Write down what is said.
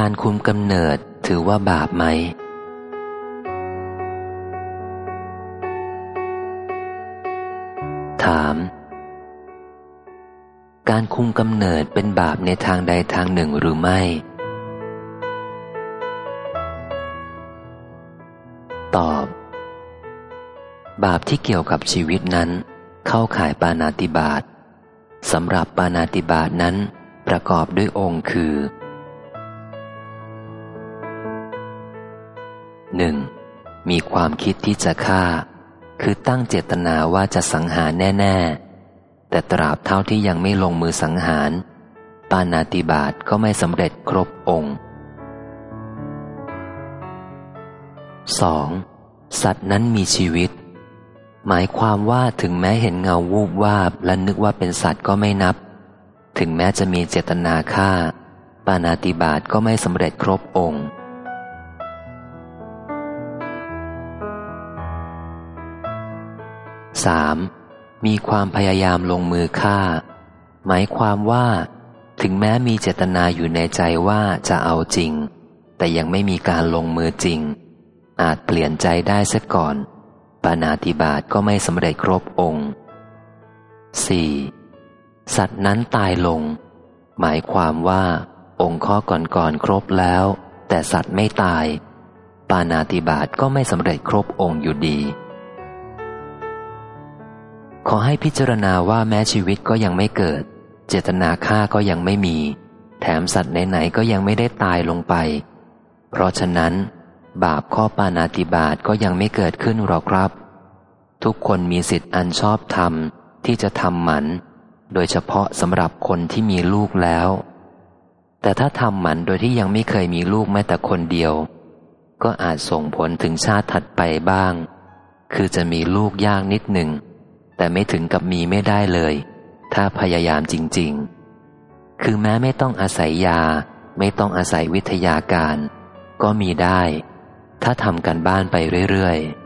การคุมกำเนิดถือว่าบาปไหม ถาม การคุมกำเนิดเป็นบาปในทางใดทางหนึ่งหรือไม่ ตอบ บาปที่เกี่ยวกับชีวิตนั้น เข้าข่ายปานาติบาตสำหรับปานาติบาตนั้นประกอบด้วยองค์คือ หนึ่งมีความคิดที่จะฆ่า คือตั้งเจตนาว่าจะสังหารแน่ ๆ แต่ตราบเท่าที่ยังไม่ลงมือสังหาร ปานาติบาตก็ไม่สำเร็จครบองค์ 2. สัตว์นั้นมีชีวิต หมายความว่าถึงแม้เห็นเงาวูบวาบและนึกว่าเป็นสัตว์ก็ไม่นับ ถึงแม้จะมีเจตนาฆ่า ปานาติบาตก็ไม่สำเร็จครบองค์ 3. มีความพยายามลงมือฆ่า หมายความว่า ถึงแม้มีเจตนาอยู่ในใจว่าจะเอาจริง แต่ยังไม่มีการลงมือจริง อาจเปลี่ยนใจได้เสียก่อน ปานาติบาตก็ไม่สำเร็จครบองค์ 4. สัตว์นั้นตายลง หมายความว่า องค์ข้อก่อนๆครบแล้ว แต่สัตว์ไม่ตาย ปานาติบาตก็ไม่สำเร็จครบองค์อยู่ดี ขอให้พิจารณาว่าแม้ชีวิตก็ยังไม่เกิด เจตนาฆ่าก็ยังไม่มี แถมสัตว์ไหนๆก็ยังไม่ได้ตายลงไป เพราะฉะนั้น บาปข้อปานาติบาตก็ยังไม่เกิดขึ้นหรอกครับ ทุกคนมีสิทธิ์อันชอบธรรมที่จะทำหมัน โดยเฉพาะสำหรับคนที่มีลูกแล้ว แต่ถ้าทำหมันโดยที่ยังไม่เคยมีลูกแม้แต่คนเดียว ก็อาจส่งผลถึงชาติถัดไปบ้าง คือจะมีลูกยากนิดหนึ่ง แต่ไม่ถึงกับมีไม่ได้เลย ถ้าพยายามจริง ๆ คือแม้ไม่ต้องอาศัยยา ไม่ต้องอาศัยวิทยาการ ก็มีได้ ถ้าทำกันบ้านไปเรื่อยๆ